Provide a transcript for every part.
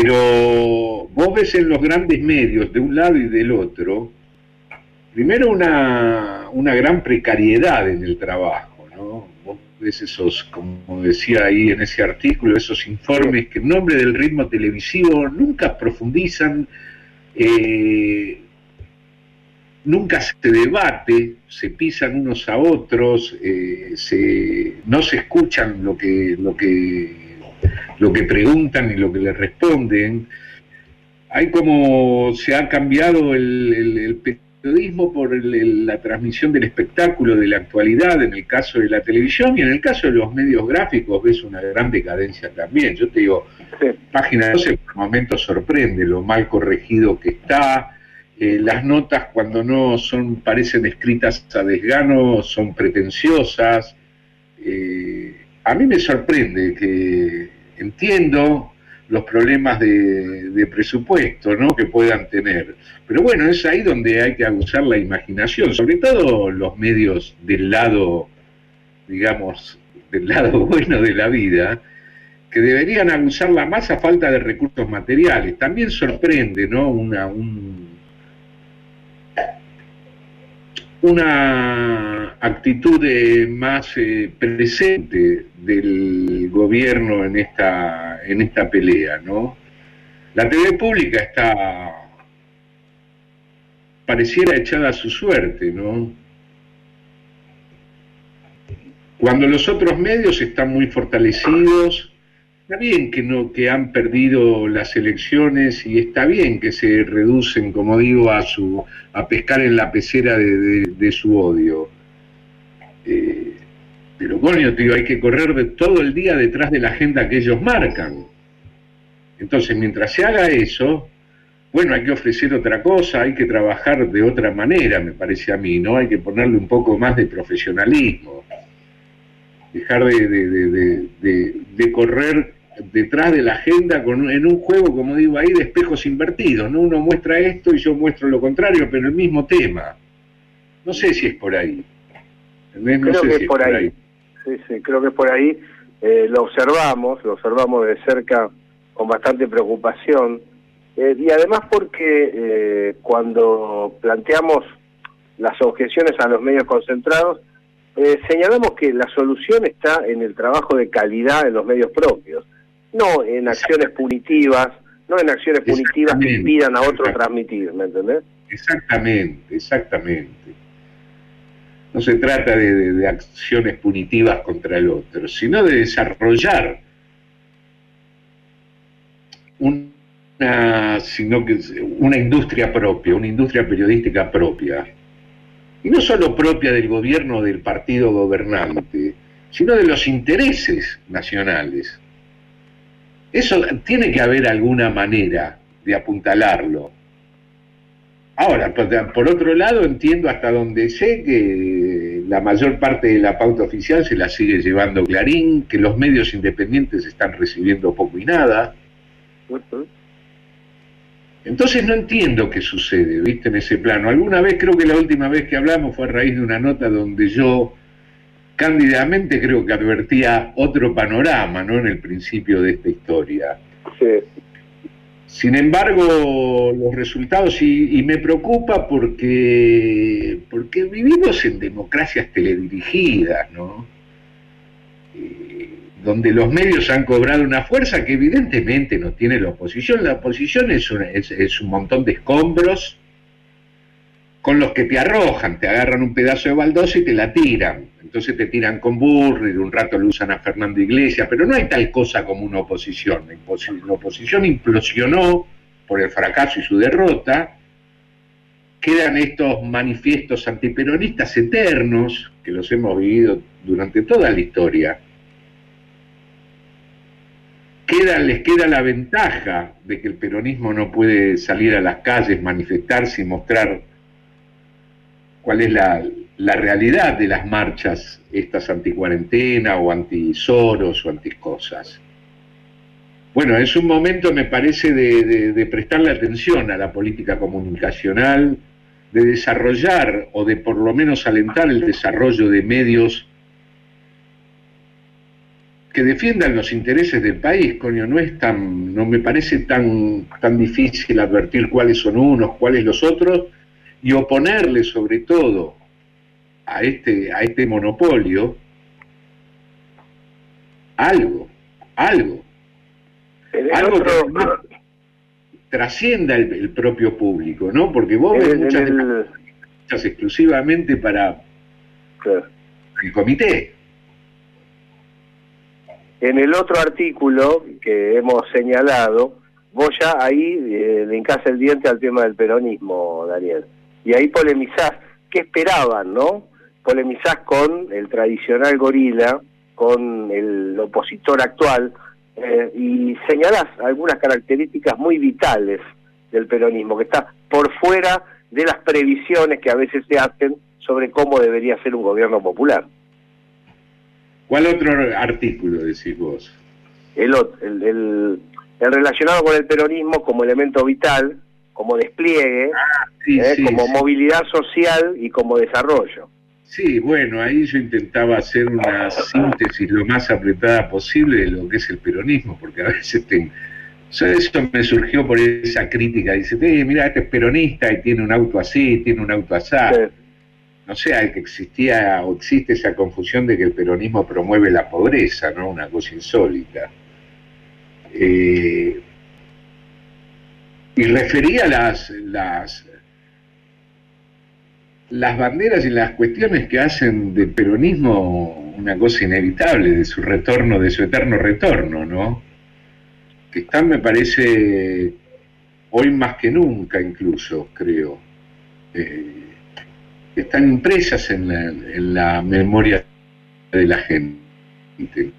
Pero vos ves en los grandes medios, de un lado y del otro, primero una, una gran precariedad en el trabajo, ¿no? Vos ves esos, como decía ahí en ese artículo, esos informes que en nombre del ritmo televisivo nunca profundizan, eh, nunca se debate, se pisan unos a otros, eh, no se escuchan lo que, lo que lo que preguntan y lo que les responden. Hay como se ha cambiado el, periodismo por la transmisión del espectáculo, de la actualidad, en el caso de la televisión y en el caso de los medios gráficos ves una gran decadencia también. Yo te digo, página 12 por momentos sorprende lo mal corregido que está. Eh, las notas cuando no son parecen escritas a desgano son pretenciosas. Eh, a mí me sorprende que entiendo los problemas de, presupuesto ¿no? que puedan tener. Pero bueno, es ahí donde hay que abusar la imaginación, sobre todo los medios del lado, digamos, del lado bueno de la vida, que deberían abusarla más a falta de recursos materiales. También sorprende, ¿no? Una, un, una actitud más eh, presente del gobierno en esta, en esta pelea, ¿no? La TV pública está pareciera echada a su suerte, ¿no? Cuando los otros medios están muy fortalecidos, Está bien que no que han perdido las elecciones y está bien que se reducen, como digo, a su a pescar en la pecera de, su odio. Eh, pero coño, tío, hay que correr de todo el día detrás de la agenda que ellos marcan. Entonces, mientras se haga eso, bueno, hay que ofrecer otra cosa, hay que trabajar de otra manera, me parece a mí, ¿no? Hay que ponerle un poco más de profesionalismo. Dejar de, de correr detrás de la agenda con, en un juego, como digo ahí, de espejos invertidos, ¿no? Uno muestra esto y yo muestro lo contrario, pero el mismo tema. No sé si es por ahí. Creo que es por ahí. Sí, sí, creo que es por ahí. Eh, lo observamos, lo observamos de cerca con bastante preocupación. Eh, y además porque eh, cuando planteamos las objeciones a los medios concentrados, señalamos que la solución está en el trabajo de calidad en los medios propios no en acciones punitivas, no en acciones punitivas que impidan a otros transmitir, ¿me entendés? Exactamente, exactamente. No se trata de, acciones punitivas contra el otro, sino de desarrollar una, sino que una industria propia, una industria periodística propia. Y no solo propia del gobierno del partido gobernante, sino de los intereses nacionales. Eso tiene que haber alguna manera de apuntalarlo. Ahora, por otro lado, entiendo hasta donde sé que la mayor parte de la pauta oficial se la sigue llevando Clarín, que los medios independientes están recibiendo poco y nada. Entonces no entiendo qué sucede, ¿viste? En ese plano. Alguna vez, creo que la última vez que hablamos fue a raíz de una nota donde yo cándidamente creo que advertía otro panorama, ¿no? En el principio de esta historia. Sin embargo, los resultados, y, me preocupa porque, porque vivimos en democracias teledirigidas, ¿no? Eh, donde los medios han cobrado una fuerza que evidentemente no tiene la oposición. La oposición es es un montón de escombros con los que te arrojan, te agarran un pedazo de baldosa y te la tiran. Entonces te tiran con de un rato lo usan a Fernando Iglesias, pero no hay tal cosa como una oposición. La oposición implosionó por el fracaso y su derrota. Quedan estos manifiestos antiperonistas eternos, que los hemos vivido durante toda la historia. les queda la ventaja de que el peronismo no puede salir a las calles, manifestarse y mostrar cuál es la, realidad de las marchas estas anticuarentena o anti-Soros o anti-cosas. Bueno, es un momento, me parece, de, prestarle atención a la política comunicacional, de desarrollar o de por lo menos alentar el desarrollo de medios que defiendan los intereses del país, coño, no es tan, no me parece tan, tan difícil advertir cuáles son unos, cuáles los otros, y oponerle sobre todo a este, a este monopolio algo, algo. Algo que trascienda el, propio público, ¿no? Porque vos ves muchas, exclusivamente para el comité. En el otro artículo que hemos señalado, vos ya ahí eh, le hincás el diente al tema del peronismo, Daniel. Y ahí polemizás, ¿qué esperaban, no? Polemizás con el tradicional gorila, con el opositor actual, eh, y señalás algunas características muy vitales del peronismo, que está por fuera de las previsiones que a veces se hacen sobre cómo debería ser un gobierno popular. ¿Cuál otro artículo decís vos? El, el, relacionado con el peronismo como elemento vital, como despliegue, ah, eh, como movilidad social y como desarrollo. Sí, bueno, ahí yo intentaba hacer una síntesis lo más apretada posible de lo que es el peronismo, porque a veces te, eso me surgió por esa crítica, dice, eh, mira, este es peronista y tiene un auto así, tiene un auto así. No sé, que existía o existe esa confusión de que el peronismo promueve la pobreza, ¿no? Una cosa insólita. Eh, y refería las, las las banderas y las cuestiones que hacen del peronismo una cosa inevitable, de su retorno, de su eterno retorno, ¿no? Que están, me parece, hoy más que nunca incluso, creo, eh, están impresas en la, memoria de la gente.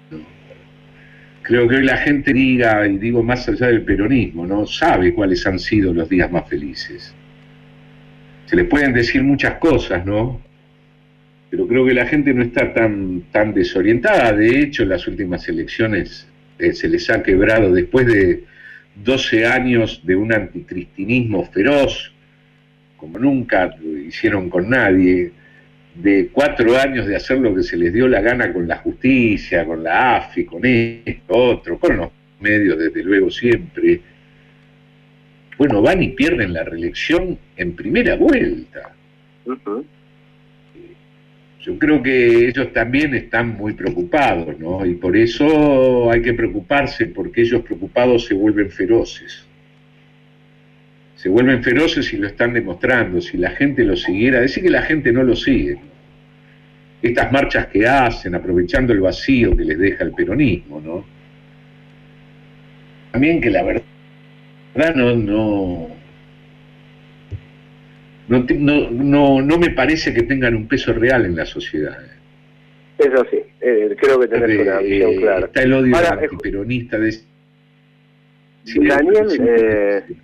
Creo que hoy la gente diga, y digo más allá del peronismo, ¿no? Sabe cuáles han sido los días más felices se le pueden decir muchas cosas, ¿no? Pero creo que la gente no está tan, tan desorientada. De hecho, en las últimas elecciones eh, se les ha quebrado, después de 12 años de un anticristinismo feroz, como nunca lo hicieron con nadie, de cuatro años de hacer lo que se les dio la gana con la justicia, con la AFI, con esto, otro, con los medios, desde luego, siempre bueno, van y pierden la reelección en primera vuelta. Yo creo que ellos también están muy preocupados, ¿no? Y por eso hay que preocuparse, porque ellos preocupados se vuelven feroces. Se vuelven feroces y lo están demostrando. Si la gente lo siguiera, decir que la gente no lo sigue. Estas marchas que hacen, aprovechando el vacío que les deja el peronismo, ¿no? También que la verdad no, no, no, no, me parece que tengan un peso real en la sociedad. Eso sí, eh, creo que tenés una visión eh, clara. Está el odio antiperonista de... Daniel,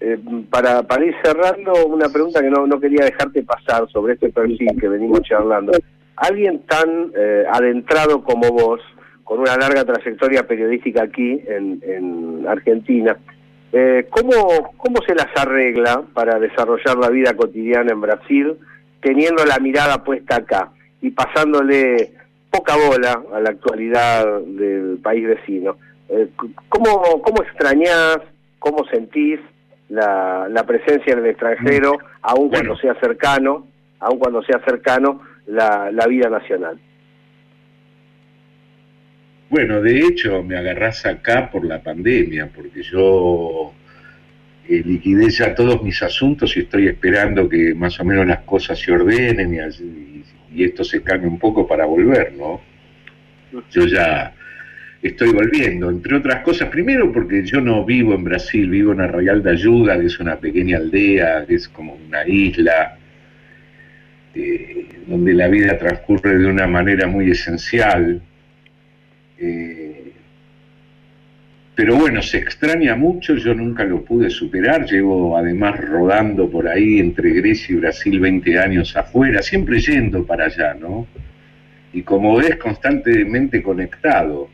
eh, para, para ir cerrando, una pregunta que no, no quería dejarte pasar sobre este perfil que venimos charlando. Alguien tan adentrado como vos, con una larga trayectoria periodística aquí en, en Argentina, eh, ¿cómo, ¿Cómo se las arregla para desarrollar la vida cotidiana en Brasil teniendo la mirada puesta acá y pasándole poca bola a la actualidad del país vecino? Eh, ¿cómo, ¿Cómo extrañás, cómo sentís la, la presencia en el extranjero, aun cuando sea cercano, aun cuando sea cercano la, la vida nacional? Bueno, de hecho me agarrás acá por la pandemia, porque yo eh, liquidé ya todos mis asuntos y estoy esperando que más o menos las cosas se ordenen y, y esto se cambie un poco para volver, ¿no? Yo ya estoy volviendo, entre otras cosas, primero porque yo no vivo en Brasil, vivo en Arraial de Ayuda, que es una pequeña aldea, que es como una isla, eh, donde la vida transcurre de una manera muy esencial eh, pero bueno, se extraña mucho, yo nunca lo pude superar, llevo además rodando por ahí entre Grecia y Brasil 20 años afuera, siempre yendo para allá, ¿no? Y como ves, constantemente conectado.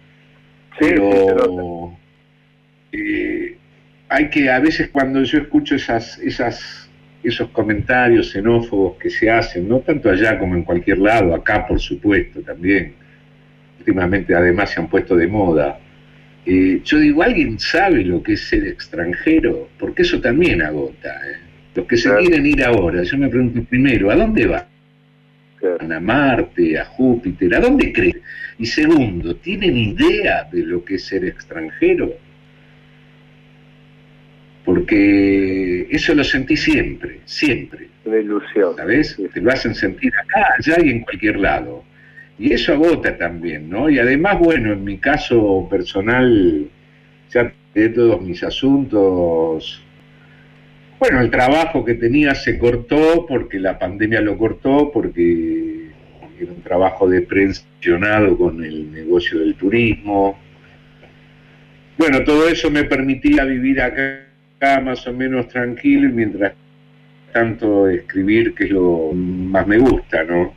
Pero eh, hay que, a veces cuando yo escucho esas, esas, esos comentarios xenófobos que se hacen, no tanto allá como en cualquier lado, acá por supuesto también, últimamente además se han puesto de moda. Eh, yo digo, ¿alguien sabe lo que es ser extranjero? Porque eso también agota. ¿eh? Los que se quieren ir ahora, yo me pregunto primero, ¿a dónde a Marte, a Júpiter, ¿a dónde creen? Y segundo, ¿tienen idea de lo que es ser extranjero? Porque eso lo sentí siempre, siempre. Una ilusión. ¿Sabes? Te lo hacen sentir acá, allá y en cualquier lado. Y eso agota también, ¿no? Y además, bueno, en mi caso personal, ya de todos mis asuntos, bueno, el trabajo que tenía se cortó porque la pandemia lo cortó, porque era un trabajo de presionado con el negocio del turismo. Bueno, todo eso me permitía vivir acá, más o menos tranquilo y mientras tanto escribir, que es lo más me gusta, ¿no?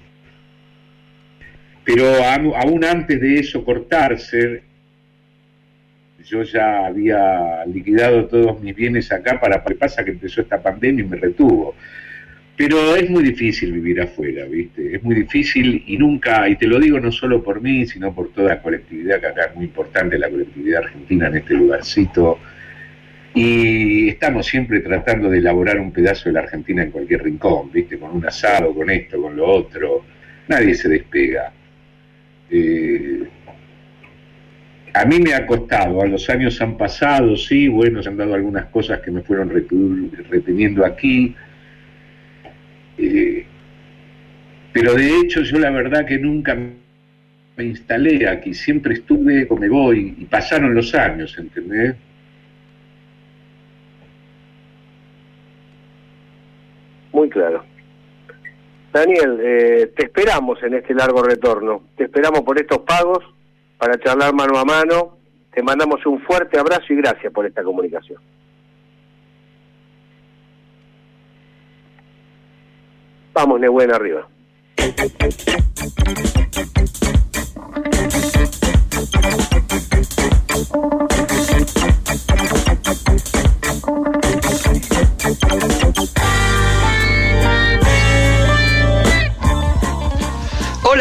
Pero aún antes de eso cortarse, yo ya había liquidado todos mis bienes acá para pasa que empezó esta pandemia y me retuvo. Pero es muy difícil vivir afuera, ¿viste? Es muy difícil y nunca, y te lo digo no solo por mí, sino por toda la colectividad, que acá es muy importante, la colectividad argentina en este lugarcito. Y estamos siempre tratando de elaborar un pedazo de la Argentina en cualquier rincón, ¿viste? Con un asado, con esto, con lo otro. Nadie se despega. Eh, a mí me ha costado, a los años han pasado, sí, bueno, se han dado algunas cosas que me fueron reteniendo aquí, eh, pero de hecho yo la verdad que nunca me instalé aquí, siempre estuve como me voy y pasaron los años, ¿entendés? Muy claro. Daniel, eh, te esperamos en este largo retorno, te esperamos por estos pagos para charlar mano a mano. Te mandamos un fuerte abrazo y gracias por esta comunicación. Vamos, Nehuen, arriba.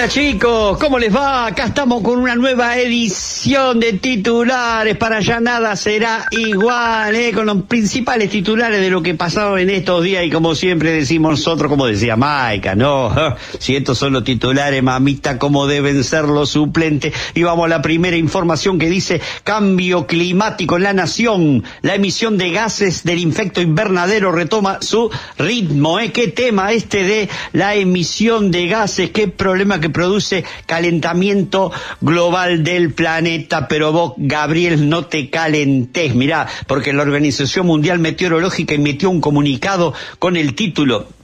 Chicos, ¿cómo les va? Acá estamos con una nueva edición de titulares. Para allá nada será igual, ¿eh? con los principales titulares de lo que pasado en estos días y como siempre decimos nosotros, como decía Maika, ¿no? Si estos son los titulares, mamita, ¿cómo deben ser los suplentes? Y vamos a la primera información que dice cambio climático en la nación. La emisión de gases del infecto invernadero retoma su ritmo, ¿eh? ¿Qué tema este de la emisión de gases? ¿Qué problema que produce calentamiento global del planeta, pero vos, Gabriel, no te calentes, mirá, porque la Organización Mundial Meteorológica emitió un comunicado con el título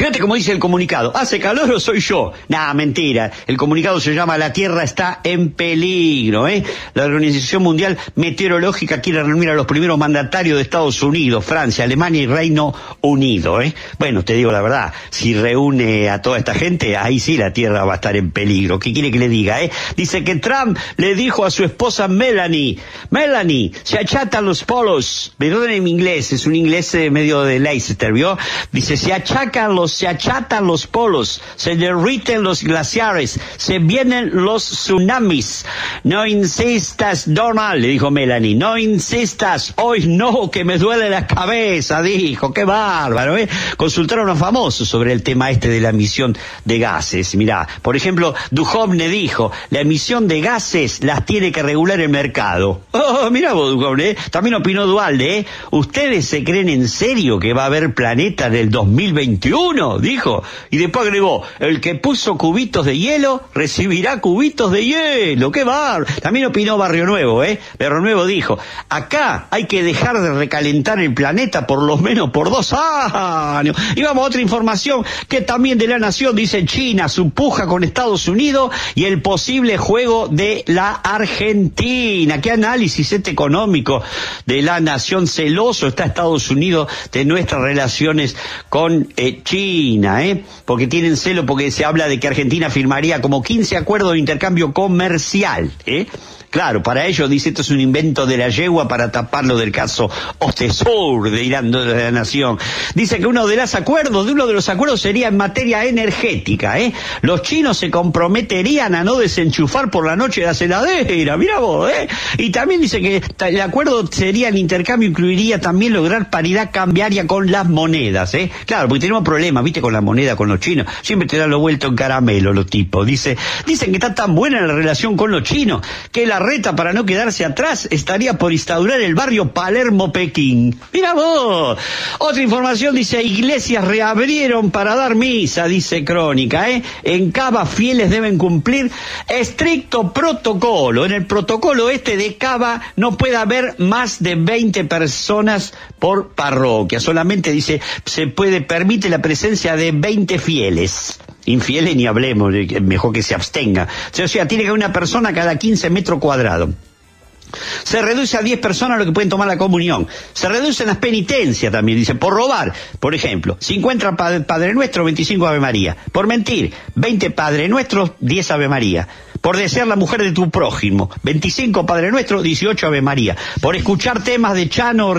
Fíjate cómo dice el comunicado. ¿Hace calor o soy yo? Nada, mentira. El comunicado se llama La Tierra está en peligro, ¿eh? La Organización Mundial Meteorológica quiere reunir a los primeros mandatarios de Estados Unidos, Francia, Alemania y Reino Unido, ¿eh? Bueno, te digo la verdad, si reúne a toda esta gente, ahí sí la Tierra va a estar en peligro. ¿Qué quiere que le diga, eh? Dice que Trump le dijo a su esposa Melanie, Melanie, se achatan los polos. Perdón en inglés, es un inglés eh, medio de Leicester, ¿vio? Dice, se achacan los se achatan los polos, se derriten los glaciares, se vienen los tsunamis. No insistas, Donald, le dijo Melanie, no insistas, hoy no, que me duele la cabeza, dijo, qué bárbaro, ¿eh? Consultaron a famosos sobre el tema este de la emisión de gases. Mirá, por ejemplo, Duhovne dijo, la emisión de gases las tiene que regular el mercado. Oh, mira vos, Duhovne, ¿eh? también opinó Dualde, ¿eh? ¿Ustedes se creen en serio que va a haber planeta del 2021? Dijo. Y después agregó, el que puso cubitos de hielo recibirá cubitos de hielo. ¡Qué bar! También opinó Barrio Nuevo, ¿eh? Barrio Nuevo dijo, acá hay que dejar de recalentar el planeta por lo menos por dos años. Y vamos a otra información que también de la Nación dice China, su puja con Estados Unidos y el posible juego de la Argentina. ¿Qué análisis este económico de la Nación? Celoso está Estados Unidos de nuestras relaciones con eh, China ¿eh? Porque tienen celo porque se habla de que Argentina firmaría como 15 acuerdos de intercambio comercial, ¿eh? Claro, para ellos dice esto es un invento de la yegua para taparlo del caso Ostesur de Irán de la Nación. Dice que uno de los acuerdos, de uno de los acuerdos sería en materia energética, ¿eh? Los chinos se comprometerían a no desenchufar por la noche la celadera, mira vos, ¿eh? Y también dice que el acuerdo sería el intercambio, incluiría también lograr paridad cambiaria con las monedas. Claro, porque tenemos problemas, viste, con la moneda, con los chinos. Siempre te dan lo vuelto en caramelo los tipos. Dice, dicen que está tan buena la relación con los chinos que la reta para no quedarse atrás estaría por instaurar el barrio Palermo-Pekín. Mira vos. Otra información dice, iglesias reabrieron para dar misa, dice Crónica, ¿eh? En Cava fieles deben cumplir estricto protocolo. En el protocolo este de Cava no puede haber más de 20 personas por parroquia. Solamente dice, se puede, permite la presencia de 20 fieles infieles ni hablemos, mejor que se abstenga. O sea, tiene que haber una persona cada 15 metros cuadrados. Se reduce a 10 personas lo que pueden tomar la comunión. Se reducen las penitencias también, dice, por robar, por ejemplo, 50 Padre Nuestro, 25 Ave María. Por mentir, 20 Padre Nuestro, 10 Ave María. Por desear la mujer de tu prójimo, 25 Padre Nuestro, 18 Ave María. Por escuchar temas de Chano